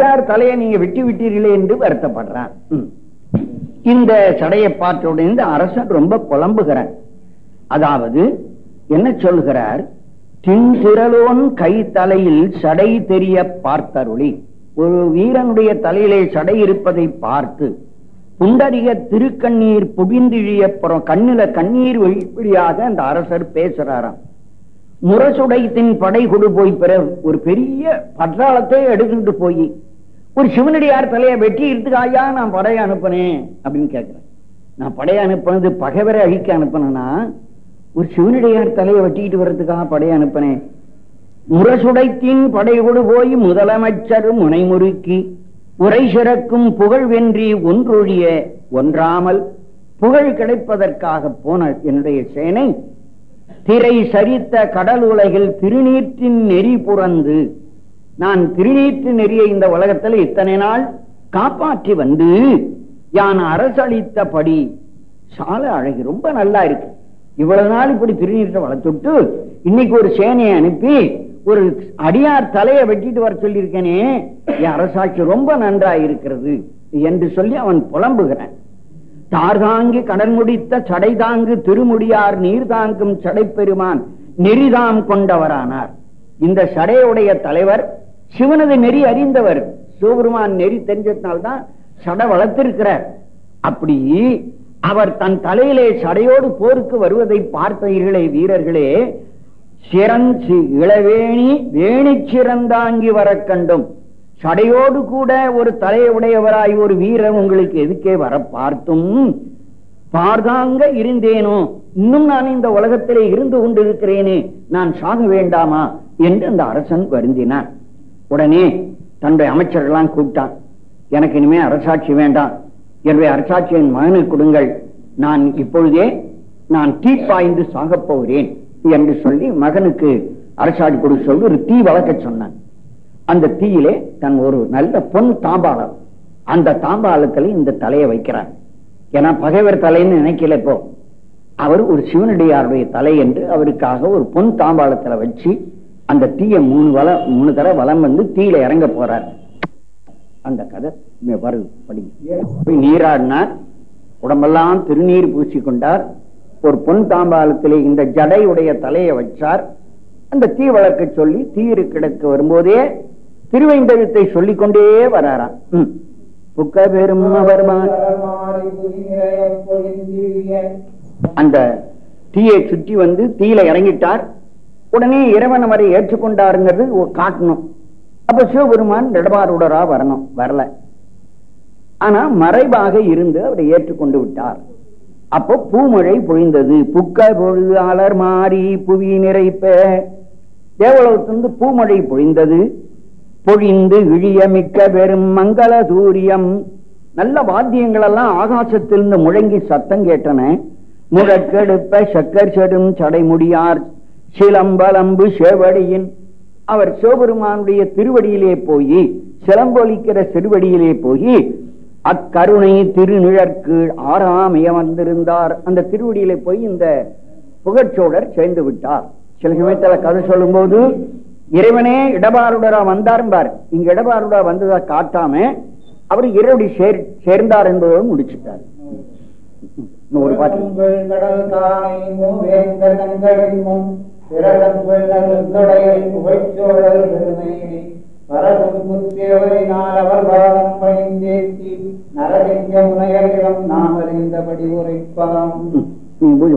அடியார் தலையை நீங்க வெட்டி விட்டீர்களே என்று வருத்தப்படுறான். இந்த சடையை பார்த்த அரசன் ரொம்ப புலம்புகிறான் அதாவது என்ன சொல்கிறார்? தின்திரலோன் கை தலையில் சடை தெரிய பார்த்தருளி. ஒரு வீரனுடைய தலையிலே சடை இருப்பதை பார்த்து புண்டரிக திருக்கண்ணீர் புடிந்திழிய புறம் கண்ணில கண்ணீர் வழியாக அந்த அரசர் பேசுறாராம். முரசுடைத்தின் படை கொடு போய் பெற ஒரு பெரிய பட்டாளத்தை எடுத்துட்டு போய் ஒரு சிவனடியார் தலையை வெட்டி எடுத்துக்காயா நான் படையை அனுப்பினேன் அப்படின்னு கேட்கிறேன் நான் படையை அனுப்பினது பகைவரை அழிக்க அனுப்பினேன்னா ஒரு சிவனடியார் தலையை வெட்டிக்கிட்டு வர்றதுக்காக படையை அனுப்பினேன். முரசுடைத்தின் படையோடு போய் முதலமைச்சர் முனைமுறுக்கி உரை சிறக்கும் புகழ் வென்றி ஒன்றொழிய ஒன்றாமல் புகழ் கிடைப்பதற்காக போன என்னுடைய சேனை திரை சரித்த கடல் உலகில் திருநீற்றின் நெறி புறந்து நான் திருநீற்று நெறிய இந்த உலகத்தில் இத்தனை நாள் காப்பாற்றி வந்து யான் அரசளித்தபடி சால அழகி ரொம்ப நல்லா இருக்கு. இவ்வளவு நாள் இப்படி திருநீற்றை வளர்த்துட்டு இன்னைக்கு ஒரு சேனையை அனுப்பி ஒரு அடியார் தலையை வெட்டிட்டு வர சொல்லியிருக்கேனே என் அரசாட்சி ரொம்ப நன்றா இருக்கிறது என்று சொல்லி அவன் புலம்புகிறான். தார்தாங்கி கடன் முடித்த சடை தாங்கு திருமுடியார் நீர் தாங்கும் சடை பெருமான் நெறிதாம் கொண்டவரானார். இந்த சடையுடைய தலைவர் சிவனது நெறி அறிந்தவர் சிவபெருமான் நெறி தெரிஞ்சதுனால்தான் சட வளர்த்திருக்கிறார். அப்படி அவர் தன் தலையிலே சடையோடு போருக்கு வருவதை பார்த்தீர்களே வீரர்களே சிறஞ்சி இளவேணி வேணி சிறந்தாங்கி வர கண்டும். சடையோடு கூட ஒரு தலையை உடையவராய் ஒரு வீரர் உங்களுக்கு எதுக்கே வர பார்த்தும்? பார்தாங்க இருந்தேனோ? இன்னும் நான் இந்த உலகத்திலே இருந்து கொண்டிருக்கிறேனே நான் சாக வேண்டாமா? என்று அந்த அரசன் வருந்தினான். உடனே தன்னுடைய அமைச்சர்கள்லாம் கூப்பிட்டான் எனக்கு இனிமே அரசாட்சி வேண்டாம். என்னுடைய அரசாட்சியின் மகனுக்கு கொடுங்கள். நான் இப்பொழுதே நான் தீப்பாய்ந்து சாகப் போகிறேன் என்று சொல்லி மகனுக்கு அரசாட்சி கொடுக்க சொல்லி ஒரு தீ வளர்க்க சொன்னான். அந்த தீயிலே தன் ஒரு நல்ல பொன் தாம்பாளம். அந்த தாம்பாளத்துல இந்த தலையை வைக்கிறார். ஏன்னா பகைவர் தலைன்னு நினைக்கல இப்போ. அவர் ஒரு சிவனடியாருடைய தலை என்று அவருக்காக ஒரு பொன் தாம்பாளத்துல வச்சு அந்த தீய மூணு வள மூணு தடவை வளம் வந்து தீயில இறங்க போறார். அந்த கதை வருது படி நீராடினார் உடம்பெல்லாம் திருநீர் பூசிக்கொண்டார். ஒரு பொன் தாம்பாளத்திலே இந்த ஜடையுடைய தலையை வச்சார். அந்த தீ வளர்க்க சொல்லி தீரு கிடக்க வரும்போதே திருவைந்தகத்தை சொல்லிக் கொண்டே வராராம் புக்க பெரும் அந்த தீயை சுற்றி வந்து தீயில இறங்கிட்டார். உடனே இறைவன் அவரை ஏற்றுக்கொண்டாருங்கிறது காட்டணும். அப்ப சிவபெருமான் இடபாருடரா வரணும். வரல. ஆனா மறைவாக இருந்து அவரை ஏற்றுக்கொண்டு விட்டார். அப்போ பூமழை பொழிந்தது. புக்க பொழுதாளர் மாறி புவி நிறைப்ப. தேவலோகத்திலிருந்து பூமழை பொழிந்தது. பொழிந்து இழிய மிக்க பெரும் மங்கள சூரியம். நல்ல வாத்தியங்கள் எல்லாம் ஆகாசத்திலிருந்து முழங்கி சத்தம் கேட்டன. முழக்கெடுப்ப சக்கர் செடும் சடைமுடியார். சிலம்பலம்பு செவடியின். அவர் சிவபெருமானுடைய திருவடியிலே போய் சிலம்பொலிக்கிற திருவடியிலே போய் அக்கருணை திருநிழற்கீழ் ஆறாமைய வந்திருந்தார். அந்த திருவடியிலே போய் இந்த புகழ்ச்சோழர் சேர்ந்து விட்டார். சில சமயத்துல கதை சொல்லும் போது இறைவனே இடபாருடரா வந்தாரும்பார். இங்க இடபாருடா வந்ததா காட்டாம அவர் இரவடி சேர் சேர்ந்தார் என்பதோடு முடிச்சுட்டார். ஒரு பாட்டு. கடல் தானை புகைச்சோழல் பெருமையினை வரதும் முத்தியவரினால் அவர் பாதம் பணிந்தேத்தி நாம் அறிந்தபடி உரைப்பாம். பூஜை